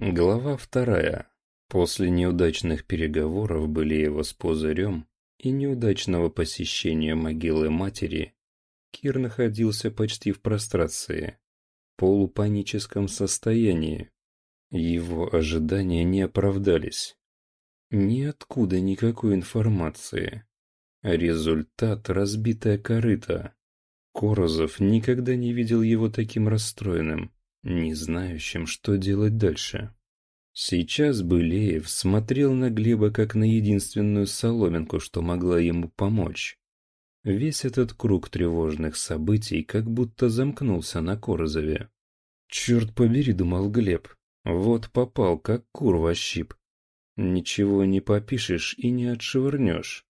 Глава вторая. После неудачных переговоров Былеева с Пузырем и неудачного посещения могилы матери, Кир находился почти в прострации, полупаническом состоянии. Его ожидания не оправдались. Ниоткуда никакой информации. Результат – разбитая корыта. Корозов никогда не видел его таким расстроенным, не знающим, что делать дальше. Сейчас Былеев смотрел на Глеба как на единственную соломинку, что могла ему помочь. Весь этот круг тревожных событий как будто замкнулся на Корозове. «Черт побери», — думал Глеб, — «вот попал, как кур во щип. Ничего не попишешь и не отшвырнешь».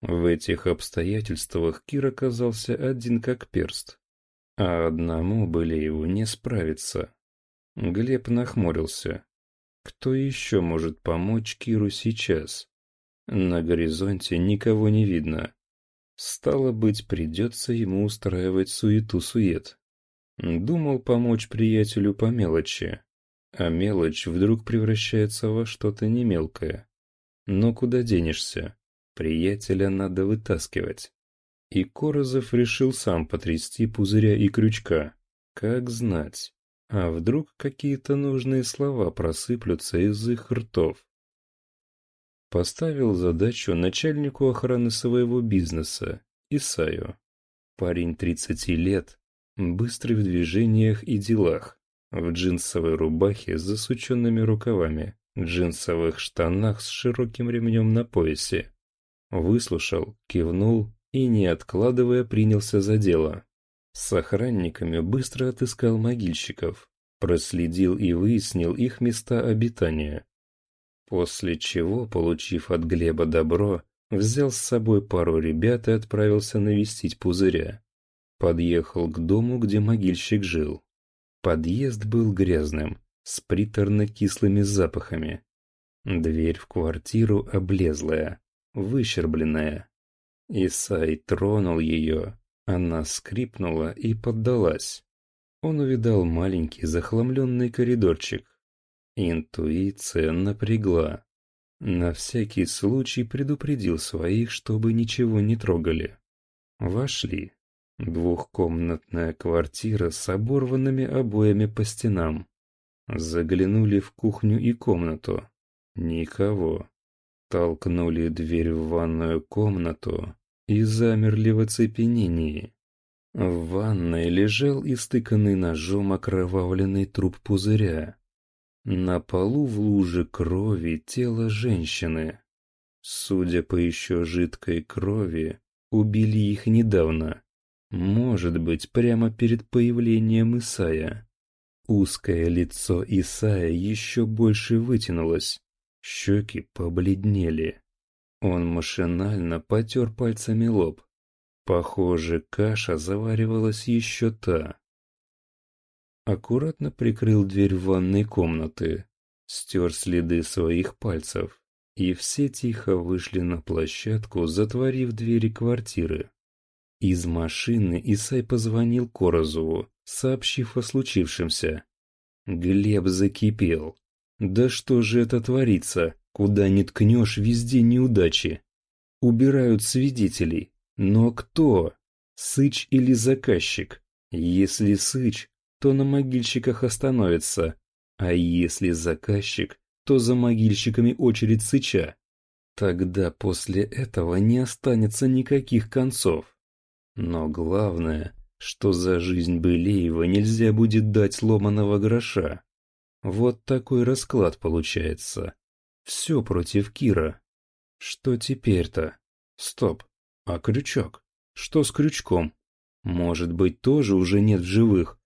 В этих обстоятельствах Кир оказался один как перст. А одному Былееву не справиться. Глеб нахмурился. Кто еще может помочь Киру сейчас? На горизонте никого не видно. Стало быть, придется ему устраивать суету-сует. Думал помочь приятелю по мелочи, а мелочь вдруг превращается во что-то немелкое. Но куда денешься? Приятеля надо вытаскивать. И Корозов решил сам потрясти пузыря и крючка. Как знать. А вдруг какие-то нужные слова просыплются из их ртов? Поставил задачу начальнику охраны своего бизнеса, Исаю. Парень 30 лет, быстрый в движениях и делах, в джинсовой рубахе с засученными рукавами, джинсовых штанах с широким ремнем на поясе. Выслушал, кивнул и, не откладывая, принялся за дело. С охранниками быстро отыскал могильщиков, проследил и выяснил их места обитания. После чего, получив от Глеба добро, взял с собой пару ребят и отправился навестить пузыря. Подъехал к дому, где могильщик жил. Подъезд был грязным, с приторно-кислыми запахами. Дверь в квартиру облезлая, выщербленная. Исай тронул ее, она скрипнула и поддалась. Он увидал маленький захламленный коридорчик. Интуиция напрягла. На всякий случай предупредил своих, чтобы ничего не трогали. Вошли. Двухкомнатная квартира с оборванными обоями по стенам. Заглянули в кухню и комнату. Никого. Толкнули дверь в ванную комнату и замерли в оцепенении. В ванной лежал истыканный ножом окровавленный труп пузыря. На полу в луже крови тело женщины. Судя по еще жидкой крови, убили их недавно. Может быть, прямо перед появлением Исая. Узкое лицо Исая еще больше вытянулось. Щеки побледнели. Он машинально потер пальцами лоб. Похоже, каша заваривалась еще та. Аккуратно прикрыл дверь ванной комнаты, стер следы своих пальцев, и все тихо вышли на площадку, затворив двери квартиры. Из машины Исай позвонил Корозову, сообщив о случившемся. Глеб закипел. «Да что же это творится? Куда ни ткнешь, везде неудачи. Убирают свидетелей. Но кто? Сыч или заказчик? Если Сыч, то на могильщиках остановится. А если заказчик, то за могильщиками очередь Сыча. Тогда после этого не останется никаких концов. Но главное, что за жизнь Былеева нельзя будет дать ломаного гроша. Вот такой расклад получается. Все против Кира. Что теперь-то? Стоп. А крючок? Что с крючком? Может быть, тоже уже нет в живых?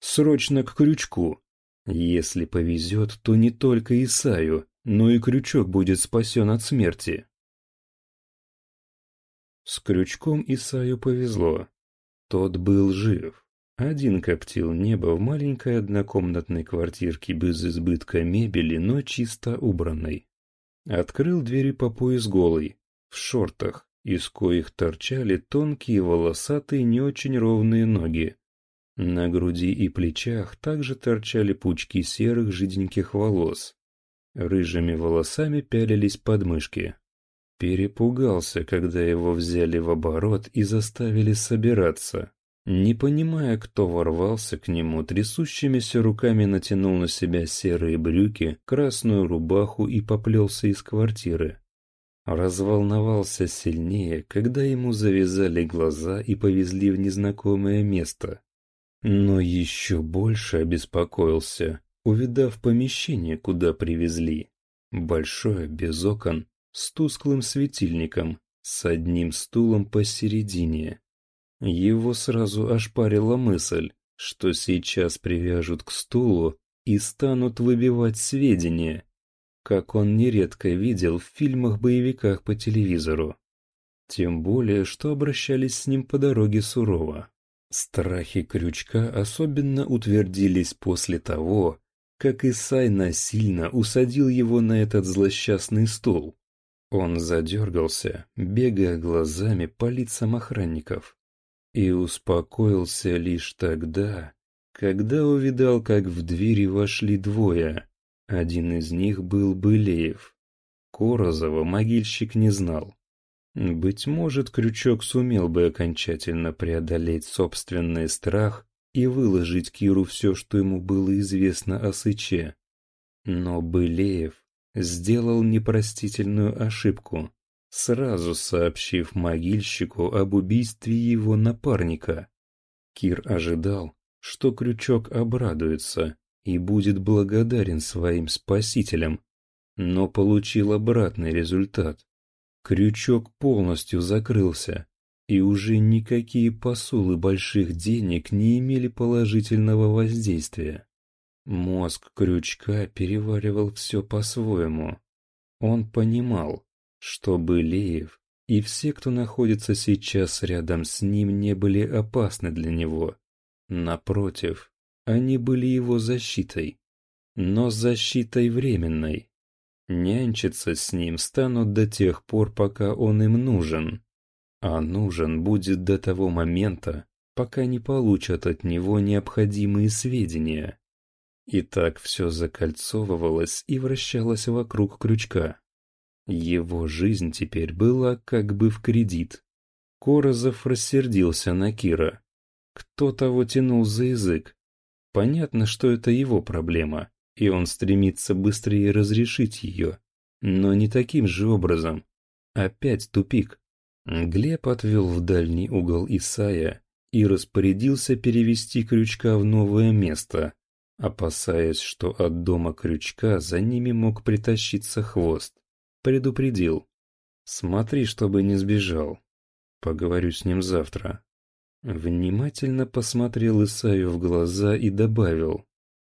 Срочно к крючку. Если повезет, то не только Исаю, но и крючок будет спасен от смерти. С крючком Исаю повезло. Тот был жив. Один коптил небо в маленькой однокомнатной квартирке без избытка мебели, но чисто убранной. Открыл двери по пояс голый, в шортах, из коих торчали тонкие волосатые не очень ровные ноги. На груди и плечах также торчали пучки серых жиденьких волос. Рыжими волосами пялились подмышки. Перепугался, когда его взяли в оборот и заставили собираться. Не понимая, кто ворвался к нему, трясущимися руками натянул на себя серые брюки, красную рубаху и поплелся из квартиры. Разволновался сильнее, когда ему завязали глаза и повезли в незнакомое место. Но еще больше обеспокоился, увидав помещение, куда привезли. Большое, без окон, с тусклым светильником, с одним стулом посередине. Его сразу ошпарила мысль, что сейчас привяжут к стулу и станут выбивать сведения, как он нередко видел в фильмах-боевиках по телевизору. Тем более, что обращались с ним по дороге сурово. Страхи Крючка особенно утвердились после того, как Исай насильно усадил его на этот злосчастный стул. Он задергался, бегая глазами по лицам охранников. И успокоился лишь тогда, когда увидал, как в двери вошли двое. Один из них был Былеев. Корозова могильщик не знал. Быть может, Крючок сумел бы окончательно преодолеть собственный страх и выложить Киру все, что ему было известно о Сыче. Но Былеев сделал непростительную ошибку сразу сообщив могильщику об убийстве его напарника. Кир ожидал, что Крючок обрадуется и будет благодарен своим спасителям, но получил обратный результат. Крючок полностью закрылся, и уже никакие посулы больших денег не имели положительного воздействия. Мозг Крючка переваривал все по-своему. Он понимал, чтобы Леев и все, кто находится сейчас рядом с ним, не были опасны для него. Напротив, они были его защитой, но защитой временной. Нянчиться с ним станут до тех пор, пока он им нужен. А нужен будет до того момента, пока не получат от него необходимые сведения. И так все закольцовывалось и вращалось вокруг крючка. Его жизнь теперь была как бы в кредит. Корозов рассердился на Кира. Кто того тянул за язык? Понятно, что это его проблема, и он стремится быстрее разрешить ее. Но не таким же образом. Опять тупик. Глеб отвел в дальний угол Исая и распорядился перевести крючка в новое место, опасаясь, что от дома крючка за ними мог притащиться хвост. Предупредил. Смотри, чтобы не сбежал. Поговорю с ним завтра. Внимательно посмотрел Исаю в глаза и добавил.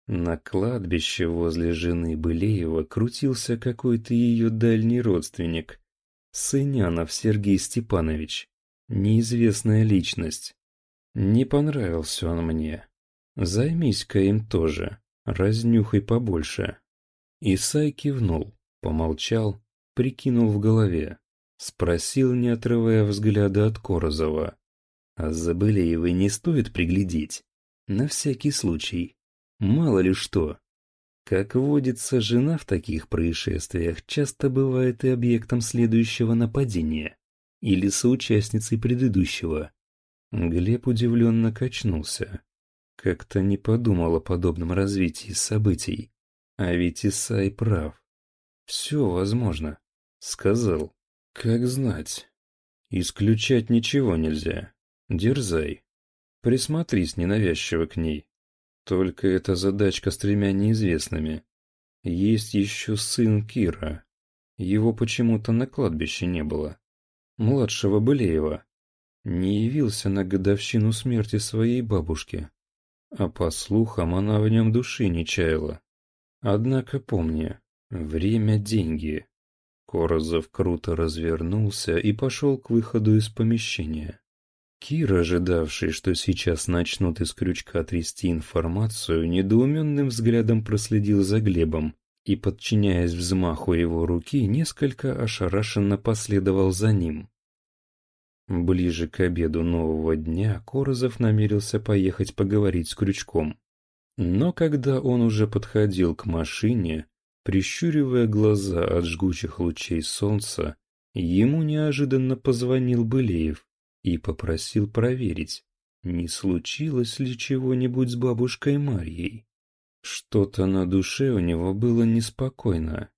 На кладбище возле жены Былеева крутился какой-то ее дальний родственник. Сынянов Сергей Степанович. Неизвестная личность. Не понравился он мне. Займись-ка им тоже. Разнюхай побольше. Исай кивнул, помолчал, прикинул в голове. Спросил, не отрывая взгляда от Корозова. А Забылеевой не стоит приглядеть? На всякий случай. Мало ли что. Как водится, жена в таких происшествиях часто бывает и объектом следующего нападения. Или соучастницей предыдущего. Глеб удивленно качнулся. Как-то не подумал о подобном развитии событий. А ведь Исай прав. Все возможно. Сказал. Как знать. Исключать ничего нельзя. Дерзай. Присмотрись ненавязчиво к ней. Только эта задачка с тремя неизвестными. Есть еще сын Кира. Его почему-то на кладбище не было. Младшего Былеева. Не явился на годовщину смерти своей бабушки. А по слухам, она в нем души не чаяла. Однако помни, время – деньги. Корозов круто развернулся и пошел к выходу из помещения. Кир, ожидавший, что сейчас начнут из крючка трясти информацию, недоуменным взглядом проследил за Глебом и, подчиняясь взмаху его руки, несколько ошарашенно последовал за ним. Ближе к обеду нового дня Корозов намерился поехать поговорить с Крючком. Но когда он уже подходил к машине, прищуривая глаза от жгучих лучей солнца, ему неожиданно позвонил Былеев и попросил проверить, не случилось ли чего-нибудь с бабушкой Марьей. Что-то на душе у него было неспокойно,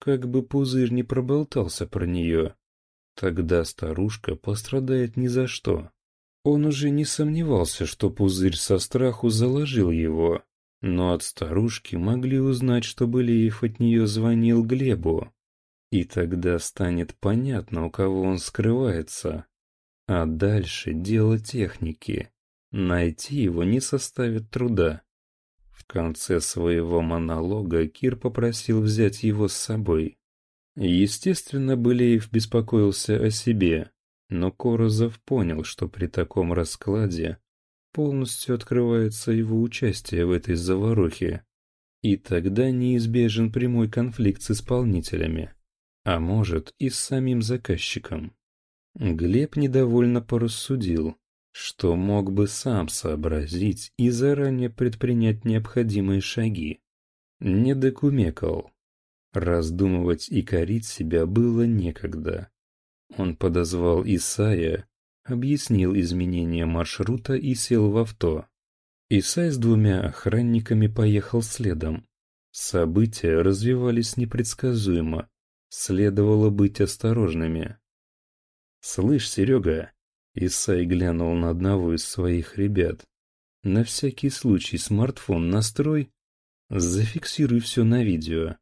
как бы пузырь не проболтался про нее. Тогда старушка пострадает ни за что. Он уже не сомневался, что пузырь со страху заложил его, но от старушки могли узнать, что Былеев от нее звонил Глебу. И тогда станет понятно, у кого он скрывается. А дальше дело техники. Найти его не составит труда. В конце своего монолога Кир попросил взять его с собой. Естественно, Былеев беспокоился о себе, но Корозов понял, что при таком раскладе полностью открывается его участие в этой заварухе, и тогда неизбежен прямой конфликт с исполнителями, а может и с самим заказчиком. Глеб недовольно порассудил, что мог бы сам сообразить и заранее предпринять необходимые шаги. Не докумекал. Раздумывать и корить себя было некогда. Он подозвал Исая, объяснил изменение маршрута и сел в авто. Исай с двумя охранниками поехал следом. События развивались непредсказуемо. Следовало быть осторожными. «Слышь, Серега!» Исай глянул на одного из своих ребят. «На всякий случай смартфон настрой. Зафиксируй все на видео.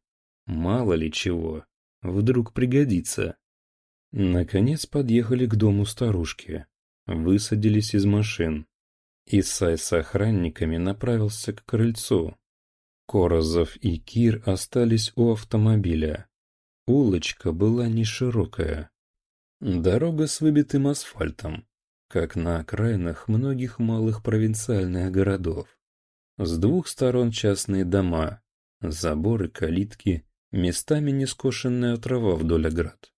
Мало ли чего, вдруг пригодится. Наконец подъехали к дому старушки. Высадились из машин. Исай с охранниками направился к крыльцу. Корозов и Кир остались у автомобиля. Улочка была не широкая. Дорога с выбитым асфальтом, как на окраинах многих малых провинциальных городов. С двух сторон частные дома, заборы, калитки, местами нескошенная трава вдоль оград.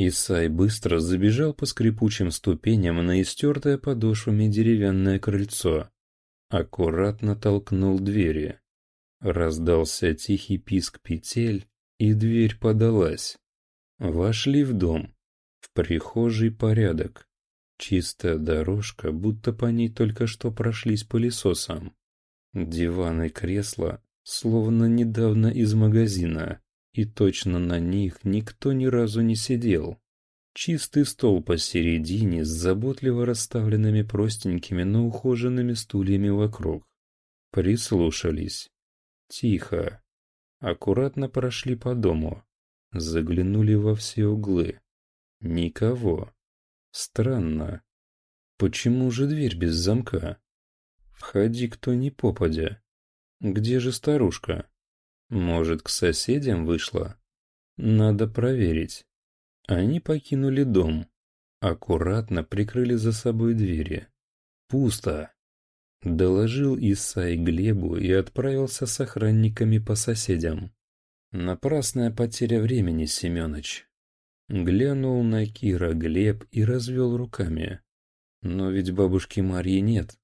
Исай быстро забежал по скрипучим ступеням на истертое подошвами деревянное крыльцо. Аккуратно толкнул двери. Раздался тихий писк петель, и дверь подалась. Вошли в дом. В прихожей порядок. Чистая дорожка, будто по ней только что прошлись пылесосом. Диван и кресла словно недавно из магазина, и точно на них никто ни разу не сидел. Чистый стол посередине с заботливо расставленными простенькими, но ухоженными стульями вокруг. Прислушались. Тихо. Аккуратно прошли по дому. Заглянули во все углы. Никого. Странно. Почему же дверь без замка? Входи кто ни попадя. Где же старушка? Может, к соседям вышла? Надо проверить. Они покинули дом. Аккуратно прикрыли за собой двери. Пусто. Доложил Исай Глебу и отправился с охранниками по соседям. Напрасная потеря времени, Семёныч. Глянул на Кира Глеб и развел руками. Но ведь бабушки Марьи нет.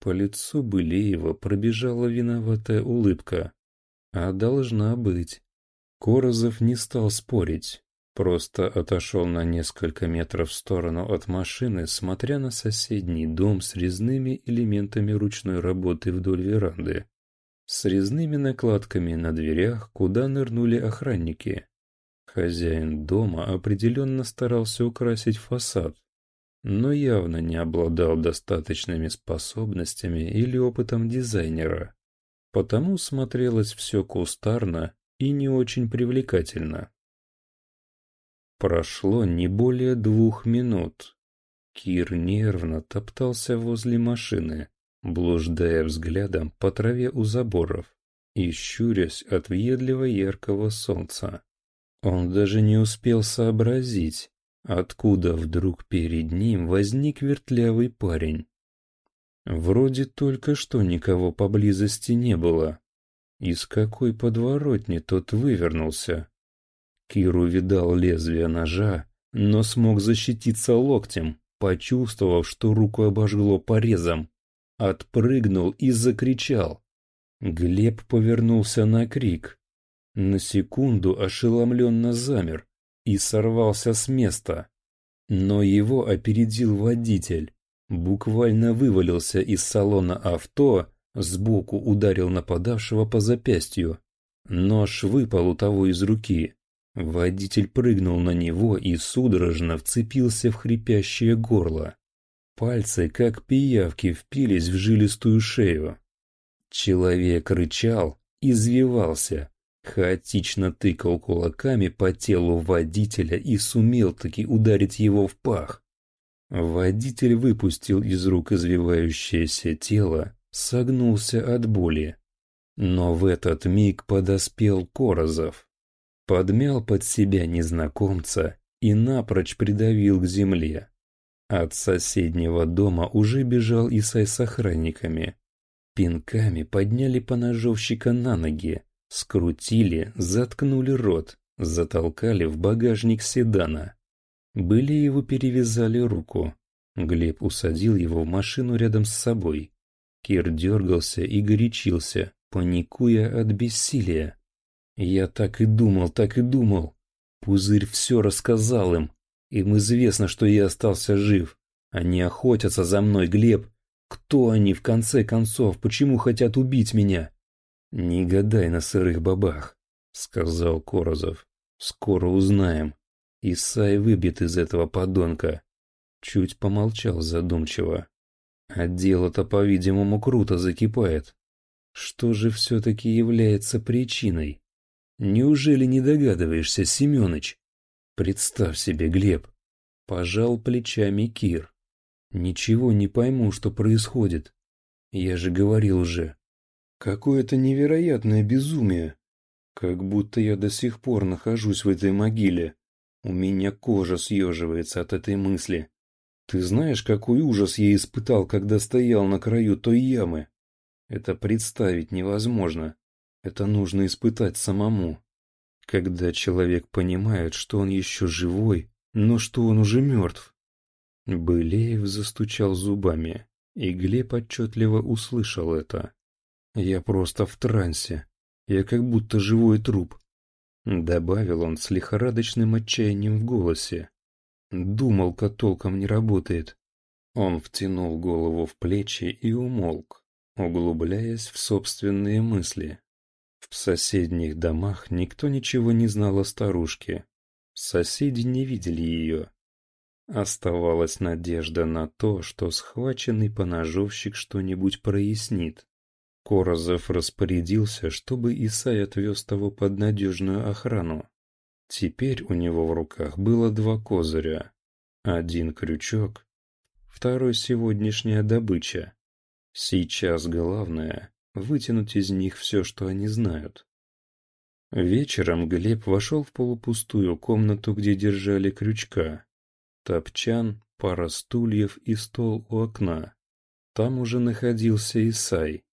По лицу Былеева пробежала виноватая улыбка. А должна быть. Корозов не стал спорить, просто отошел на несколько метров в сторону от машины, смотря на соседний дом с резными элементами ручной работы вдоль веранды. С резными накладками на дверях, куда нырнули охранники. Хозяин дома определенно старался украсить фасад, но явно не обладал достаточными способностями или опытом дизайнера, потому смотрелось все кустарно и не очень привлекательно. Прошло не более двух минут. Кир нервно топтался возле машины, блуждая взглядом по траве у заборов и щурясь от въедливо яркого солнца. Он даже не успел сообразить, Откуда вдруг перед ним возник вертлявый парень? Вроде только что никого поблизости не было. Из какой подворотни тот вывернулся? Кир увидал лезвие ножа, но смог защититься локтем, почувствовав, что руку обожгло порезом. Отпрыгнул и закричал. Глеб повернулся на крик. На секунду ошеломленно замер и сорвался с места. Но его опередил водитель. Буквально вывалился из салона авто, сбоку ударил нападавшего по запястью. Нож выпал у того из руки. Водитель прыгнул на него и судорожно вцепился в хрипящее горло. Пальцы, как пиявки, впились в жилистую шею. Человек рычал, извивался, хаотично тыкал кулаками по телу водителя и сумел таки ударить его в пах. Водитель выпустил из рук извивающееся тело, согнулся от боли. Но в этот миг подоспел Корозов. Подмял под себя незнакомца и напрочь придавил к земле. От соседнего дома уже бежал Исай с охранниками. Пинками подняли поножовщика на ноги, скрутили, заткнули рот, затолкали в багажник седана. Былиеву перевязали руку. Глеб усадил его в машину рядом с собой. Кир дергался и горячился, паникуя от бессилия. Я так и думал, так и думал. Пузырь все рассказал им. Им известно, что я остался жив. Они охотятся за мной, Глеб. Кто они, в конце концов? Почему хотят убить меня? Не гадай на сырых бабах, сказал Корозов. Скоро узнаем. Исай выбит из этого подонка. Чуть помолчал задумчиво. А дело-то, по-видимому, круто закипает. Что же все-таки является причиной? Неужели не догадываешься, Семеныч? Представь себе, Глеб. Пожал плечами Кир. Ничего не пойму, что происходит. Я же говорил уже. Какое-то невероятное безумие. Как будто я до сих пор нахожусь в этой могиле. У меня кожа съеживается от этой мысли. Ты знаешь, какой ужас я испытал, когда стоял на краю той ямы? Это представить невозможно. Это нужно испытать самому. Когда человек понимает, что он еще живой, но что он уже мертв. Былеев застучал зубами, и Глеб отчетливо услышал это. «Я просто в трансе. Я как будто живой труп», — добавил он с лихорадочным отчаянием в голосе. Думалка толком не работает. Он втянул голову в плечи и умолк углубляясь в собственные мысли. В соседних домах никто ничего не знал о старушке. Соседи не видели ее. Оставалась надежда на то, что схваченный поножовщик что-нибудь прояснит. Корозов распорядился, чтобы Исай отвез того под надежную охрану. Теперь у него в руках было два козыря. Один крючок, второй сегодняшняя добыча. Сейчас главное — вытянуть из них все, что они знают. Вечером Глеб вошел в полупустую комнату, где держали крючка. Топчан, пара стульев и стол у окна. Там уже находился Исай.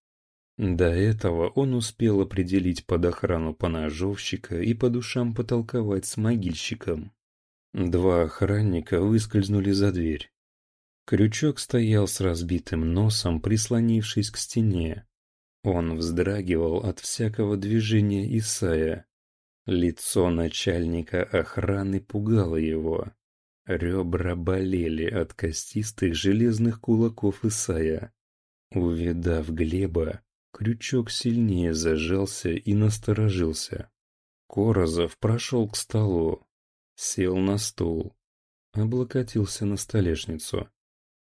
До этого он успел определить под охрану поножовщика и по душам потолковать с могильщиком. Два охранника выскользнули за дверь. Крючок стоял с разбитым носом, прислонившись к стене. Он вздрагивал от всякого движения Исая. Лицо начальника охраны пугало его. Ребра болели от костистых железных кулаков Исая. Увидав Глеба, крючок сильнее зажался и насторожился. Корозов прошел к столу, сел на стул, облокотился на столешницу.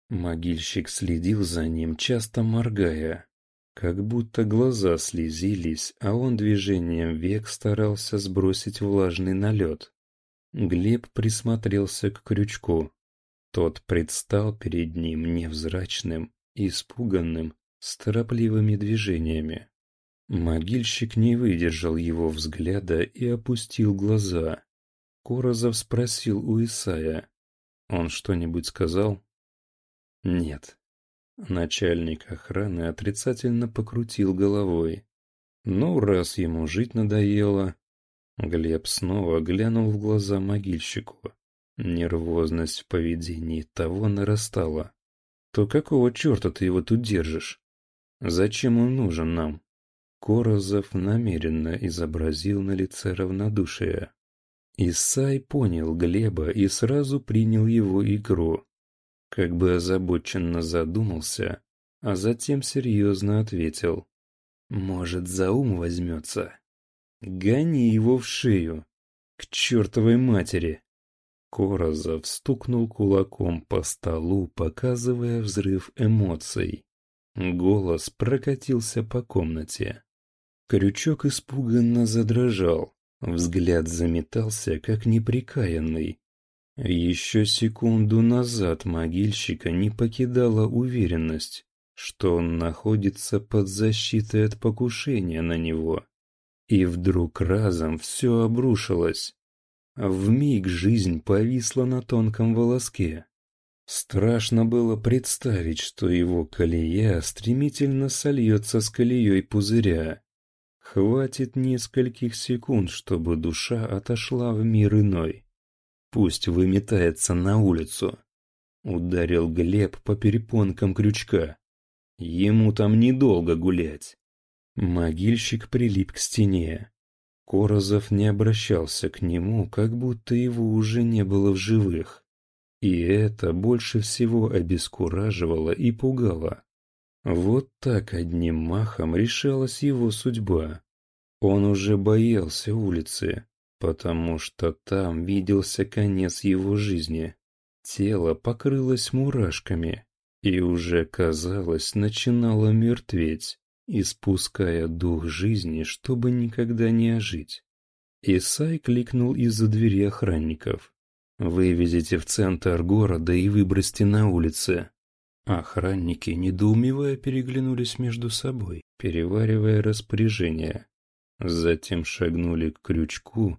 Могильщик следил за ним, часто моргая, как будто глаза слезились, а он движением век старался сбросить влажный налет. Глеб присмотрелся к крючку. Тот предстал перед ним невзрачным, испуганным, с торопливыми движениями. Могильщик не выдержал его взгляда и опустил глаза. Корозов спросил у Исая. Он что-нибудь сказал? Нет. Начальник охраны отрицательно покрутил головой. Ну, раз ему жить надоело... Глеб снова глянул в глаза могильщику. Нервозность в поведении того нарастала. То какого черта ты его тут держишь? Зачем он нужен нам? Корозов намеренно изобразил на лице равнодушие. Исай понял Глеба и сразу принял его игру. Как бы озабоченно задумался, а затем серьезно ответил. «Может, за ум возьмется? Гони его в шею! К чертовой матери!» Корозов стукнул кулаком по столу, показывая взрыв эмоций. Голос прокатился по комнате. Крючок испуганно задрожал, взгляд заметался, как неприкаянный. Еще секунду назад могильщика не покидала уверенность, что он находится под защитой от покушения на него. И вдруг разом все обрушилось. В миг жизнь повисла на тонком волоске. Страшно было представить, что его колея стремительно сольется с колеей пузыря. Хватит нескольких секунд, чтобы душа отошла в мир иной. Пусть выметается на улицу. Ударил Глеб по перепонкам крючка. Ему там недолго гулять. Могильщик прилип к стене. Корозов не обращался к нему, как будто его уже не было в живых. И это больше всего обескураживало и пугало. Вот так одним махом решалась его судьба. Он уже боялся улицы, потому что там виделся конец его жизни. Тело покрылось мурашками и уже, казалось, начинало мертветь, испуская дух жизни, чтобы никогда не ожить. Исай кликнул из-за двери охранников. «Вывезите в центр города и выбросьте на улице». Охранники, недоумевая, переглянулись между собой, переваривая распоряжение. Затем шагнули к крючку,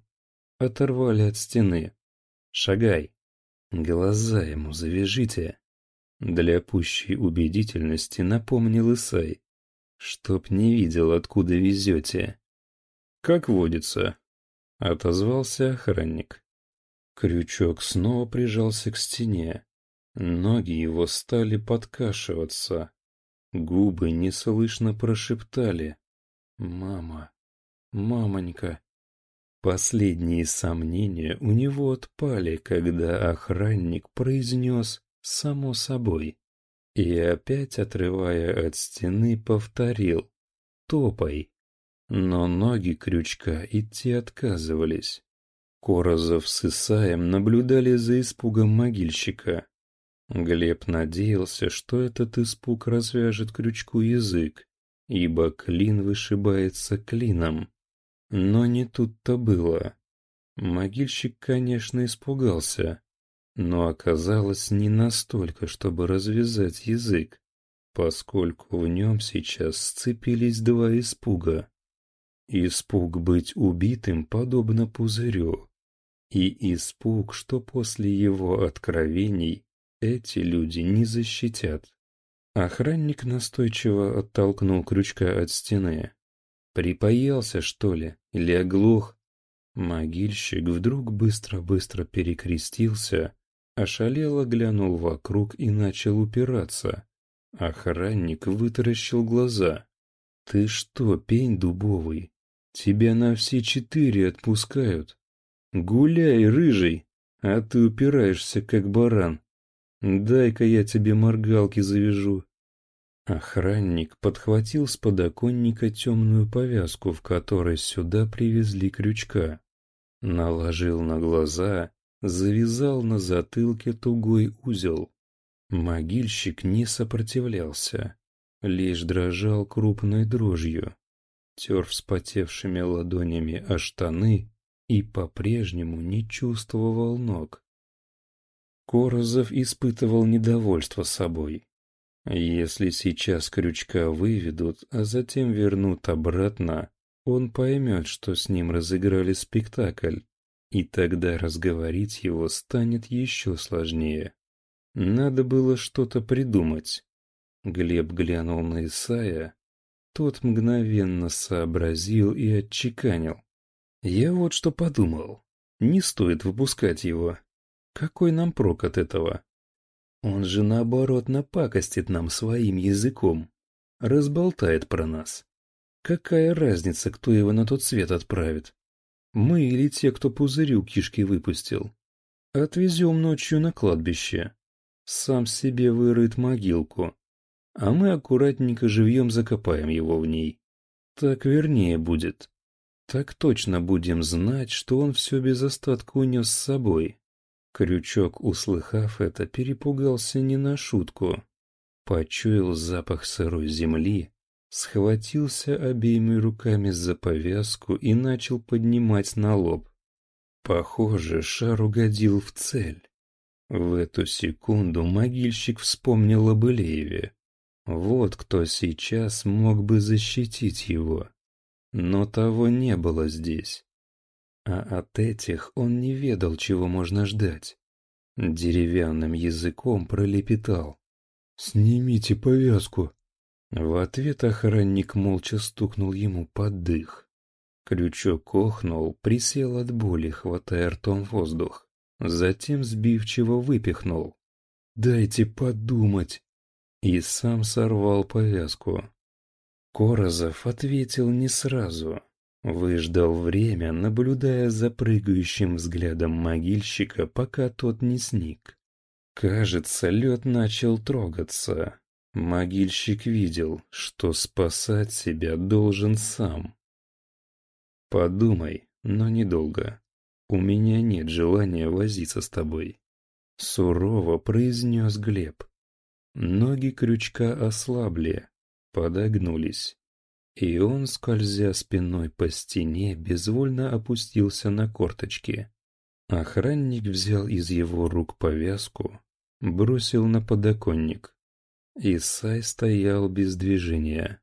оторвали от стены. «Шагай! Глаза ему завяжите!» Для пущей убедительности напомнил Исай. «Чтоб не видел, откуда везете». «Как водится», — отозвался охранник. Крючок снова прижался к стене. Ноги его стали подкашиваться. Губы неслышно прошептали «Мама, мамонька». Последние сомнения у него отпали, когда охранник произнес «само собой». И опять, отрывая от стены, повторил «топай». Но ноги крючка идти отказывались. Корозов с Исаем наблюдали за испугом могильщика. Глеб надеялся, что этот испуг развяжет крючку язык, ибо клин вышибается клином. Но не тут-то было. Могильщик, конечно, испугался, но оказалось не настолько, чтобы развязать язык, поскольку в нем сейчас сцепились два испуга. Испуг быть убитым подобно пузырю, и испуг, что после его откровений эти люди не защитят. Охранник настойчиво оттолкнул крючка от стены. Припоялся, что ли, или оглох? Могильщик вдруг быстро-быстро перекрестился, ошалело глянул вокруг и начал упираться. Охранник вытаращил глаза. «Ты что, пень дубовый? Тебя на все четыре отпускают. Гуляй, рыжий, а ты упираешься, как баран. Дай-ка я тебе моргалки завяжу. Охранник подхватил с подоконника темную повязку, в которой сюда привезли крючка. Наложил на глаза, завязал на затылке тугой узел. Могильщик не сопротивлялся, лишь дрожал крупной дрожью, тер вспотевшими ладонями о штаны и по-прежнему не чувствовал ног. Корозов испытывал недовольство собой. Если сейчас крючка выведут, а затем вернут обратно, он поймет, что с ним разыграли спектакль, и тогда разговорить его станет еще сложнее. Надо было что-то придумать. Глеб глянул на Исая. Тот мгновенно сообразил и отчеканил. «Я вот что подумал. Не стоит выпускать его. Какой нам прок от этого? Он же наоборот напакостит нам своим языком, разболтает про нас. Какая разница, кто его на тот свет отправит? Мы или те, кто пузырю кишки выпустил? Отвезем ночью на кладбище. Сам себе вырыт могилку, а мы аккуратненько живьем закопаем его в ней. Так вернее будет. Так точно будем знать, что он все без остатка унес с собой. Крючок, услыхав это, перепугался не на шутку. Почуял запах сырой земли, схватился обеими руками за повязку и начал поднимать на лоб. Похоже, шар угодил в цель. В эту секунду могильщик вспомнил об Илееве. Вот кто сейчас мог бы защитить его. Но того не было здесь. А от этих он не ведал, чего можно ждать. Деревянным языком пролепетал. «Снимите повязку!» В ответ охранник молча стукнул ему под дых. Крючок охнул, присел от боли, хватая ртом воздух. Затем сбивчиво выпихнул. «Дайте подумать!» И сам сорвал повязку. Корозов ответил не сразу. Выждал время, наблюдая за прыгающим взглядом могильщика, пока тот не сник. Кажется, лед начал трогаться. Могильщик видел, что спасать себя должен сам. Подумай, но недолго. У меня нет желания возиться с тобой. Сурово произнес Глеб. Ноги крючка ослабли, подогнулись. И он, скользя спиной по стене, безвольно опустился на корточки. Охранник взял из его рук повязку, бросил на подоконник. Исай стоял без движения.